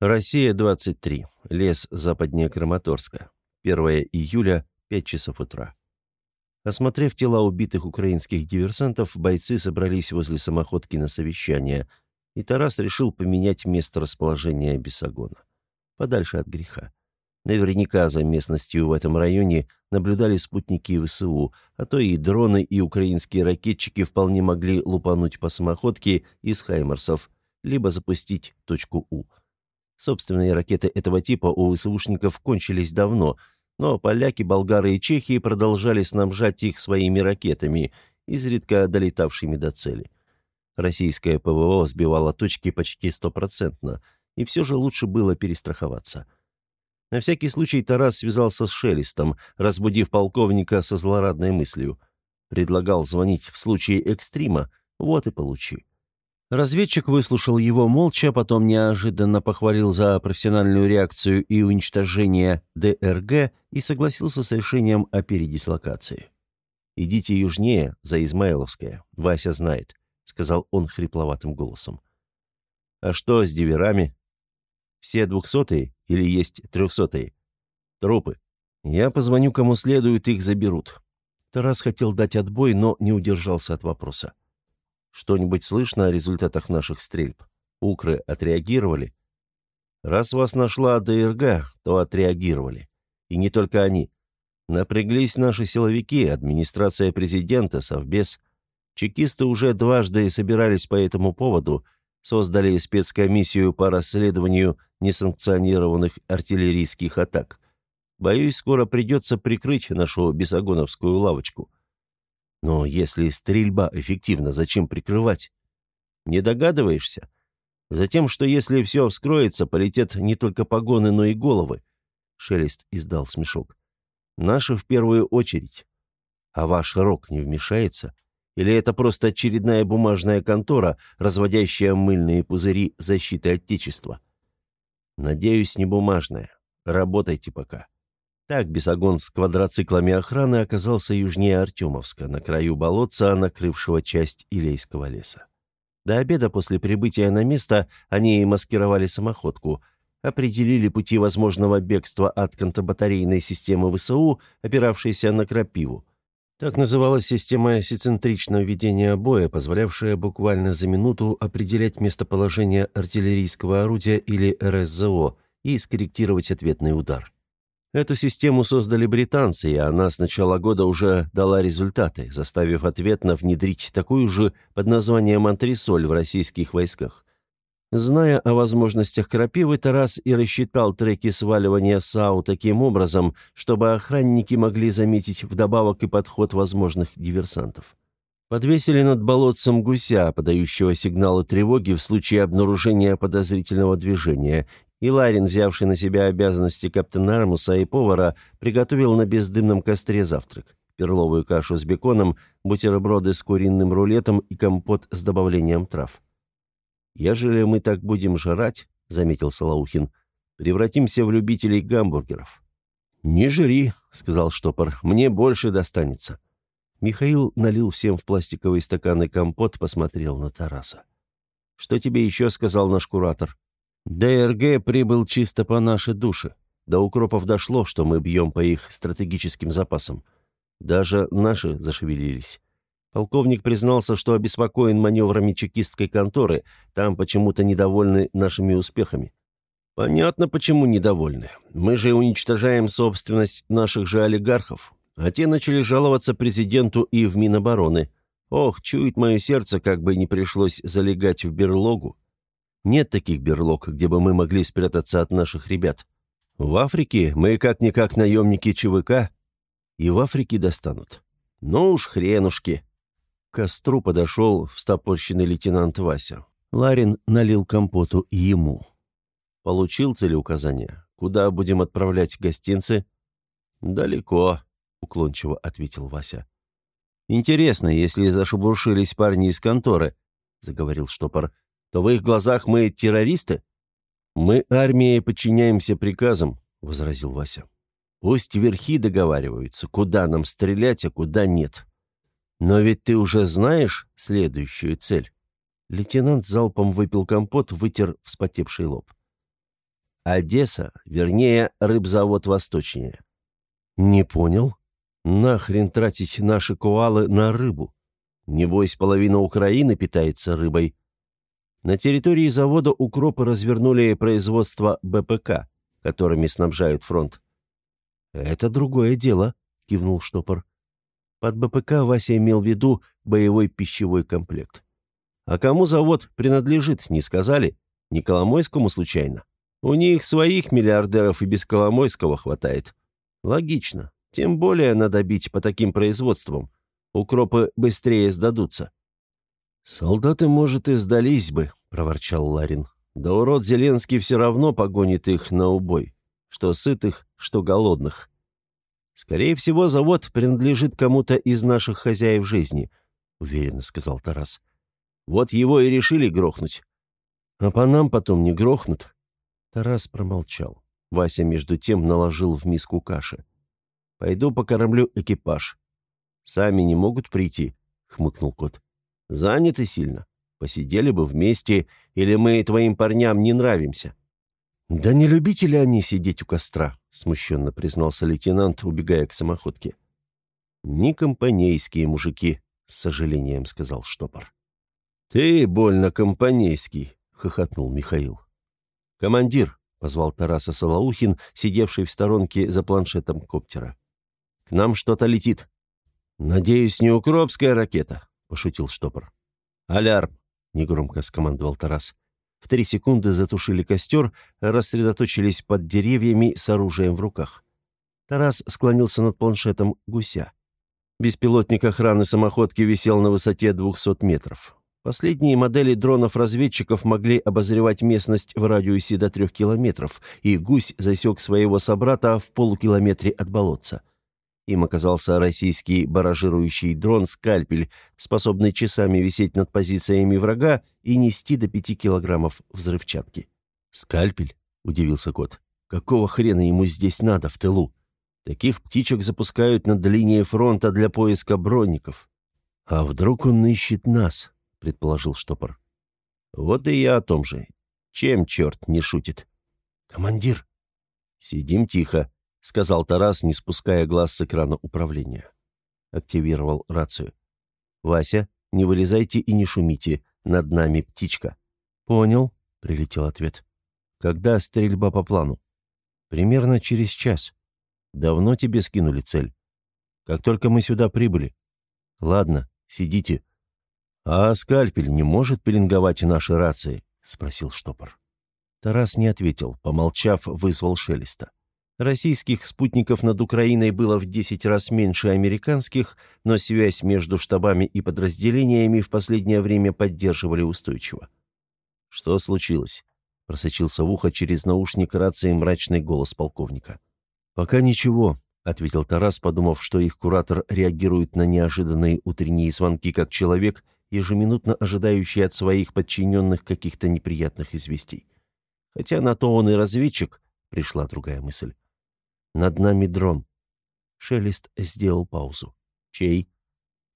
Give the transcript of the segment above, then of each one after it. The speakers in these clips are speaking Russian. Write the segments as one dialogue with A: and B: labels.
A: Россия, 23. Лес западнее Краматорска. 1 июля, 5 часов утра. Осмотрев тела убитых украинских диверсантов, бойцы собрались возле самоходки на совещание, и Тарас решил поменять место расположения Бесогона. Подальше от греха. Наверняка за местностью в этом районе наблюдали спутники ВСУ, а то и дроны и украинские ракетчики вполне могли лупануть по самоходке из «Хаймерсов», либо запустить точку «У». Собственные ракеты этого типа у ВСУшников кончились давно, но поляки, болгары и чехи продолжали снабжать их своими ракетами, изредка долетавшими до цели. Российское ПВО сбивало точки почти стопроцентно, и все же лучше было перестраховаться. На всякий случай Тарас связался с Шелестом, разбудив полковника со злорадной мыслью. Предлагал звонить в случае экстрима, вот и получи. Разведчик выслушал его молча, потом неожиданно похвалил за профессиональную реакцию и уничтожение ДРГ и согласился с решением о передислокации. «Идите южнее, за Измайловское. Вася знает», — сказал он хрипловатым голосом. «А что с диверами? Все двухсотые или есть трехсотые? Трупы. Я позвоню кому следует, их заберут». Тарас хотел дать отбой, но не удержался от вопроса. Что-нибудь слышно о результатах наших стрельб? Укры отреагировали? Раз вас нашла ДРГ, то отреагировали. И не только они. Напряглись наши силовики, администрация президента, совбез. Чекисты уже дважды собирались по этому поводу, создали спецкомиссию по расследованию несанкционированных артиллерийских атак. Боюсь, скоро придется прикрыть нашу бесогоновскую лавочку. Но если стрельба эффективна, зачем прикрывать? Не догадываешься? Затем, что если все вскроется, полетят не только погоны, но и головы. Шелест издал смешок. Наши в первую очередь. А ваш рок не вмешается? Или это просто очередная бумажная контора, разводящая мыльные пузыри защиты Отечества? Надеюсь, не бумажная. Работайте пока. Так Бесогон с квадроциклами охраны оказался южнее Артемовска, на краю болотца, накрывшего часть Илейского леса. До обеда после прибытия на место они маскировали самоходку, определили пути возможного бегства от контрбатарейной системы ВСУ, опиравшейся на крапиву. Так называлась система асицентричного ведения боя, позволявшая буквально за минуту определять местоположение артиллерийского орудия или РСЗО и скорректировать ответный удар. Эту систему создали британцы, и она с начала года уже дала результаты, заставив ответно внедрить такую же под названием «Антресоль» в российских войсках. Зная о возможностях крапивы, Тарас и рассчитал треки сваливания САУ таким образом, чтобы охранники могли заметить вдобавок и подход возможных диверсантов. Подвесили над болотцем гуся, подающего сигналы тревоги в случае обнаружения подозрительного движения, и Ларин, взявший на себя обязанности капитана Армуса и повара, приготовил на бездымном костре завтрак. Перловую кашу с беконом, бутерброды с куриным рулетом и компот с добавлением трав. «Ежели мы так будем жрать», — заметил Салаухин, — «превратимся в любителей гамбургеров». «Не жри», — сказал штопор, — «мне больше достанется». Михаил налил всем в пластиковый стакан компот, посмотрел на Тараса. «Что тебе еще сказал наш куратор?» ДРГ прибыл чисто по нашей душе. До укропов дошло, что мы бьем по их стратегическим запасам. Даже наши зашевелились. Полковник признался, что обеспокоен маневрами чекистской конторы, там почему-то недовольны нашими успехами. Понятно, почему недовольны. Мы же уничтожаем собственность наших же олигархов, а те начали жаловаться президенту и в Минобороны. Ох, чует мое сердце, как бы не пришлось залегать в берлогу. Нет таких берлог, где бы мы могли спрятаться от наших ребят. В Африке мы как-никак наемники ЧВК, и в Африке достанут. Ну уж хренушки. К костру подошел встопорщенный лейтенант Вася. Ларин налил компоту ему. Получил целеуказание. Куда будем отправлять гостинцы? Далеко, уклончиво ответил Вася. Интересно, если зашебуршились парни из конторы, заговорил штопор, то в их глазах мы террористы?» «Мы армией подчиняемся приказам», — возразил Вася. «Пусть верхи договариваются, куда нам стрелять, а куда нет. Но ведь ты уже знаешь следующую цель». Лейтенант залпом выпил компот, вытер вспотевший лоб. Одесса, вернее, рыбзавод восточнее». «Не понял. Нахрен тратить наши куалы на рыбу? Небось, половина Украины питается рыбой». На территории завода укропы развернули производство БПК, которыми снабжают фронт. «Это другое дело», — кивнул штопор. Под БПК Вася имел в виду боевой пищевой комплект. А кому завод принадлежит, не сказали? Не Коломойскому случайно? У них своих миллиардеров и без Коломойского хватает. Логично. Тем более надо бить по таким производствам. Укропы быстрее сдадутся. «Солдаты, может, и сдались бы», — проворчал Ларин. «Да урод Зеленский все равно погонит их на убой. Что сытых, что голодных. Скорее всего, завод принадлежит кому-то из наших хозяев жизни», — уверенно сказал Тарас. «Вот его и решили грохнуть. А по нам потом не грохнут». Тарас промолчал. Вася, между тем, наложил в миску каши. «Пойду покормлю экипаж». «Сами не могут прийти», — хмыкнул кот. «Заняты сильно. Посидели бы вместе, или мы твоим парням не нравимся». «Да не любители они сидеть у костра», — смущенно признался лейтенант, убегая к самоходке. «Не компанейские мужики», — с сожалением сказал штопор. «Ты больно компанейский», — хохотнул Михаил. «Командир», — позвал Тараса Салаухин, сидевший в сторонке за планшетом коптера. «К нам что-то летит». «Надеюсь, не укропская ракета», — пошутил штопор. «Алярм», — негромко скомандовал Тарас. В три секунды затушили костер, рассредоточились под деревьями с оружием в руках. Тарас склонился над планшетом гуся. Беспилотник охраны самоходки висел на высоте 200 метров. Последние модели дронов-разведчиков могли обозревать местность в радиусе до трех километров, и гусь засек своего собрата в полукилометре от болотца. Им оказался российский баражирующий дрон «Скальпель», способный часами висеть над позициями врага и нести до пяти килограммов взрывчатки. «Скальпель?» — удивился кот. «Какого хрена ему здесь надо, в тылу? Таких птичек запускают над линией фронта для поиска бронников». «А вдруг он ищет нас?» — предположил штопор. «Вот и я о том же. Чем черт не шутит?» «Командир!» «Сидим тихо», — сказал Тарас, не спуская глаз с экрана управления. Активировал рацию. «Вася, не вылезайте и не шумите. Над нами птичка». «Понял», — прилетел ответ. «Когда стрельба по плану?» «Примерно через час. Давно тебе скинули цель?» «Как только мы сюда прибыли». «Ладно, сидите». «А скальпель не может пеленговать наши рации?» — спросил штопор. Тарас не ответил, помолчав, вызвал Шелеста. Российских спутников над Украиной было в 10 раз меньше американских, но связь между штабами и подразделениями в последнее время поддерживали устойчиво. «Что случилось?» — просочился в ухо через наушник рации мрачный голос полковника. «Пока ничего», — ответил Тарас, подумав, что их куратор реагирует на неожиданные утренние звонки как человек, ежеминутно ожидающий от своих подчиненных каких-то неприятных известий. Хотя на то он и разведчик, пришла другая мысль. Над нами дрон. Шелест сделал паузу. Чей?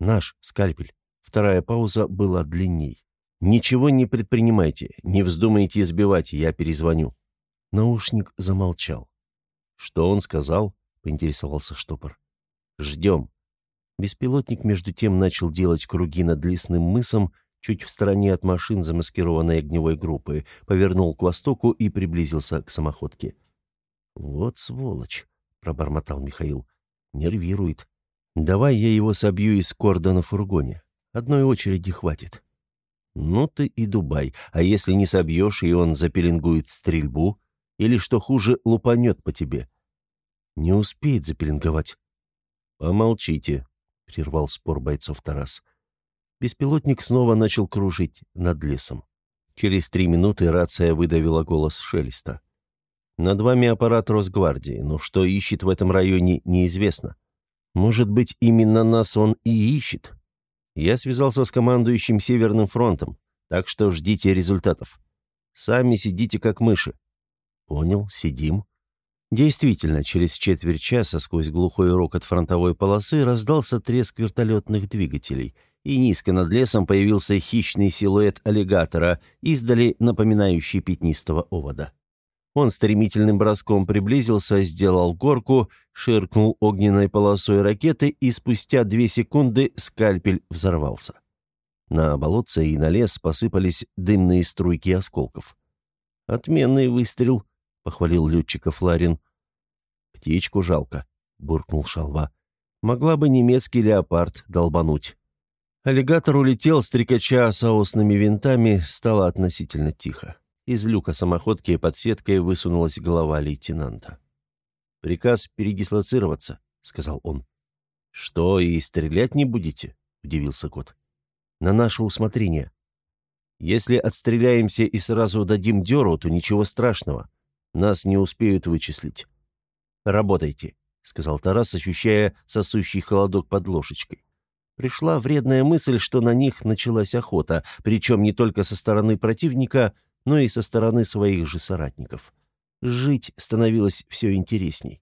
A: Наш, скальпель. Вторая пауза была длинней. «Ничего не предпринимайте, не вздумайте избивать, я перезвоню». Наушник замолчал. «Что он сказал?» — поинтересовался штопор. «Ждем». Беспилотник между тем начал делать круги над лесным мысом, чуть в стороне от машин, замаскированной огневой группы, повернул к востоку и приблизился к самоходке. «Вот сволочь», — пробормотал Михаил. «Нервирует. Давай я его собью из корда на фургоне. Одной очереди хватит». «Ну ты и Дубай. А если не собьешь, и он запеленгует стрельбу? Или, что хуже, лупанет по тебе?» «Не успеет запеленговать». «Помолчите», — прервал спор бойцов Тарас. Беспилотник снова начал кружить над лесом. Через три минуты рация выдавила голос Шелеста. Над вами аппарат Росгвардии, но что ищет в этом районе, неизвестно. Может быть, именно нас он и ищет. Я связался с командующим Северным фронтом, так что ждите результатов. Сами сидите как мыши. Понял, сидим. Действительно, через четверть часа сквозь глухой рокот фронтовой полосы раздался треск вертолетных двигателей, и низко над лесом появился хищный силуэт аллигатора, издали напоминающий пятнистого овода. Он стремительным броском приблизился, сделал горку, ширкнул огненной полосой ракеты, и спустя две секунды скальпель взорвался. На болотце и на лес посыпались дымные струйки осколков. «Отменный выстрел», — похвалил летчиков Ларин. «Птичку жалко», — буркнул Шалва. «Могла бы немецкий леопард долбануть». Аллигатор улетел, стрекача соосными винтами, стало относительно тихо. Из люка самоходки под сеткой высунулась голова лейтенанта. «Приказ передислоцироваться», — сказал он. «Что, и стрелять не будете?» — удивился кот. «На наше усмотрение. Если отстреляемся и сразу дадим дёру, то ничего страшного. Нас не успеют вычислить. Работайте», — сказал Тарас, ощущая сосущий холодок под ложечкой. Пришла вредная мысль, что на них началась охота, причем не только со стороны противника, но и со стороны своих же соратников. Жить становилось все интересней.